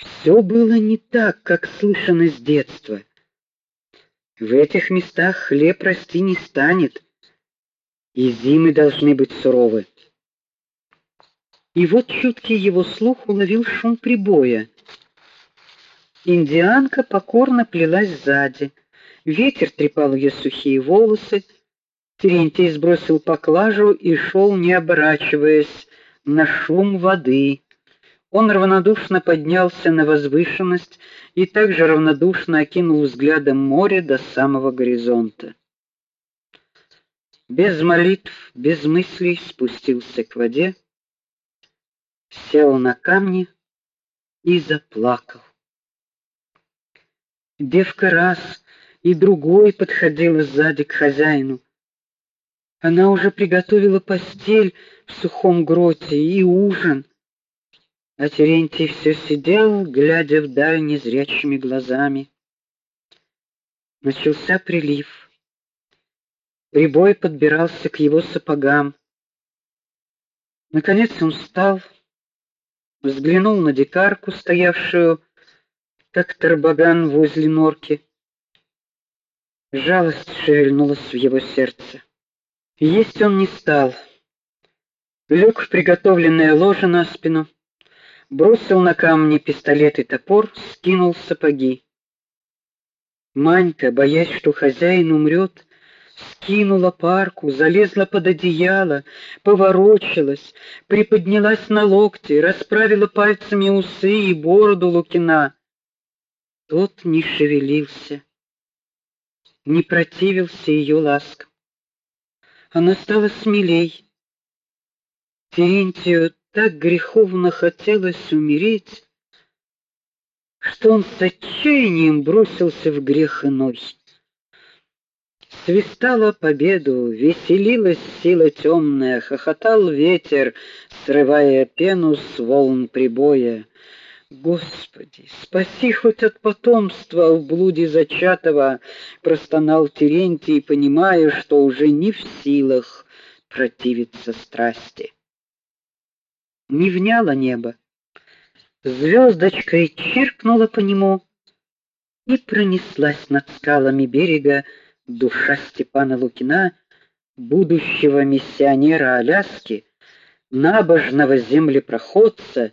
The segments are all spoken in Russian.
Все было не так, как слышано с детства. В этих местах хлеб расти не станет, и зимы должны быть суровы. И вот чуткий его слух уловил шум прибоя. Индианка покорно плелась сзади. Ветер трепал ее сухие волосы. Терентий сбросил поклажу и шел, не оборачиваясь, на шум воды. Он равнодушно поднялся на возвышенность и также равнодушно окинул взглядом море до самого горизонта. Без молитв, без мыслей спустился к воде сел на камни и заплакал. Девка раз и другой подходила сзади к хозяину. Она уже приготовила постель в сухом гроте и ужин. А Терентий все сидел, глядя вдаль незрячими глазами. Начался прилив. Прибой подбирался к его сапогам. Наконец он встал взглянул на дикарку, стоявшую как тарбаган возле норки. Жалость шевельнулась в его сердце. Есть он не стал. Лег в приготовленное ложе на спину, бросил на камни пистолет и топор, скинул сапоги. Манька, боясь, что хозяин умрет, скинула парку, залезла под одеяло, поворочилась, приподнялась на локти, расправила пальцами усы и бороду Лукина. Тот не шевелился, не противился ее ласкам. Она стала смелей. Терентию так греховно хотелось умереть, что он с отчаянием бросился в грех иной свистала победу, веселилась сила темная, хохотал ветер, срывая пену с волн прибоя. Господи, спаси хоть от потомства в блуде зачатого, простонал Терентий, понимая, что уже не в силах противиться страсти. Не вняло небо. Звездочкой чиркнула по нему и пронеслась над скалами берега душа Степана Лукина, будущего миссионера Аляски, набожного землепроходца,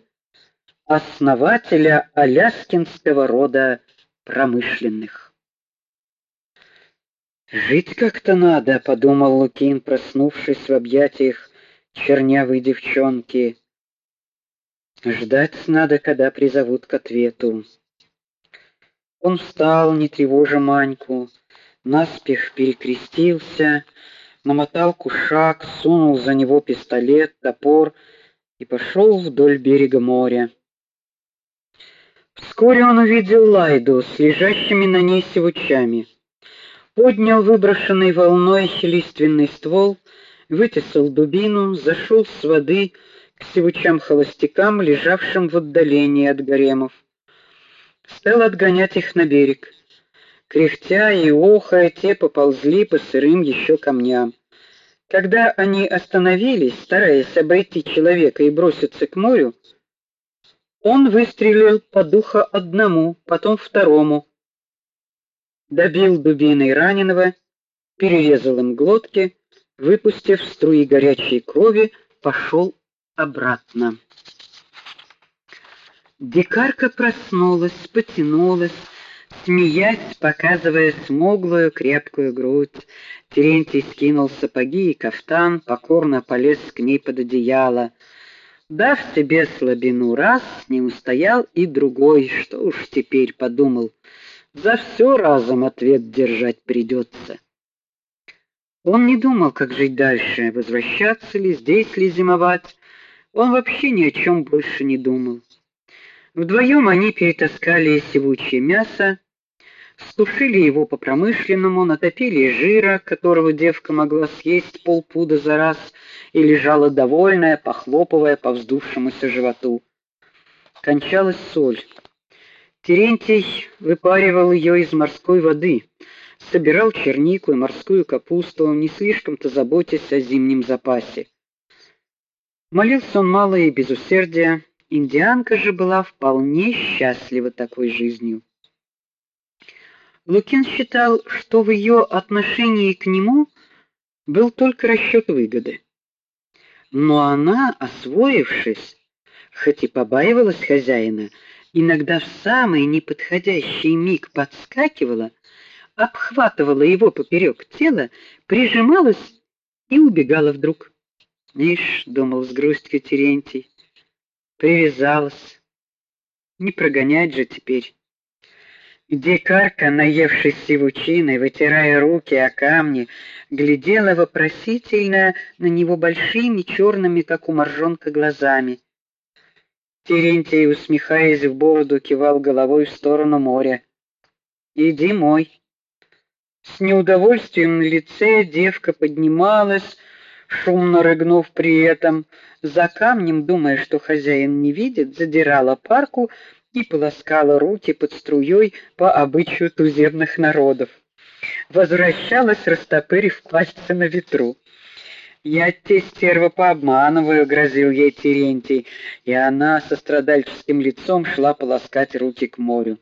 основателя аляскинского рода промышленных. Жить как-то надо, подумал Лукин, проснувшись в объятиях чернявой девчонки. Ждать надо, когда призовут к ответу. Он встал, не тревожа Маньку, наспех перекрестился, намотал кушак, сунул за него пистолет, топор и пошел вдоль берега моря. Вскоре он увидел Лайду с лежащими на ней севучами. Поднял выброшенный волной лиственный ствол, вытесал дубину, зашел с воды к севучам-холостякам, лежавшим в отдалении от гаремов. Стал отгонять их на берег. Кряхтя и охая, те поползли по сырым еще камням. Когда они остановились, стараясь обойти человека и броситься к морю, он выстрелил по духу одному, потом второму. Добил дубиной раненого, перерезал им глотки, выпустив струи горячей крови, пошел обратно. Дикарка проснулась, потянулась, смеясь, показывая смуглую крепкую грудь. Терентий скинул сапоги и кафтан, покорно полез к ней под одеяло. Дав себе слабину раз, не устоял и другой, что уж теперь подумал. За все разом ответ держать придется. Он не думал, как жить дальше, возвращаться ли, здесь ли зимовать. Он вообще ни о чем больше не думал. Вдвоем они перетаскали севучее мясо, стушили его по-промышленному, натопили жира, которого девка могла съесть полпуда за раз, и лежала довольная, похлопывая по вздувшемуся животу. Кончалась соль. Терентий выпаривал ее из морской воды, собирал чернику и морскую капусту, не слишком-то заботясь о зимнем запасе. Молился он мало и без усердия, Индианка же была вполне счастлива такой жизнью. Лукин считал, что в ее отношении к нему был только расчет выгоды. Но она, освоившись, хоть и побаивалась хозяина, иногда в самый неподходящий миг подскакивала, обхватывала его поперек тела, прижималась и убегала вдруг. "Ишь", думал с грустью Терентий. Привязалась. Не прогонять же теперь. Дикарка, наевшись сивучиной, вытирая руки о камни, глядела вопросительно на него большими черными, как у моржонка, глазами. Терентий, усмехаясь в бороду, кивал головой в сторону моря. "Иди мой". С неудовольствием на лице девка поднималась, шумно рыгнув при этом, за камнем, думая, что хозяин не видит, задирала парку и полоскала руки под струей по обычаю туземных народов. Возвращалась, растопырив пальцы на ветру. «Я те стерва пообманываю», — грозил ей Терентий, и она со страдальческим лицом шла полоскать руки к морю.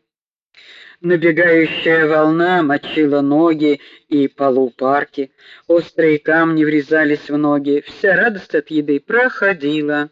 Набегающая волна мочила ноги и полу парки, острые камни врезались в ноги, вся радость от еды проходила.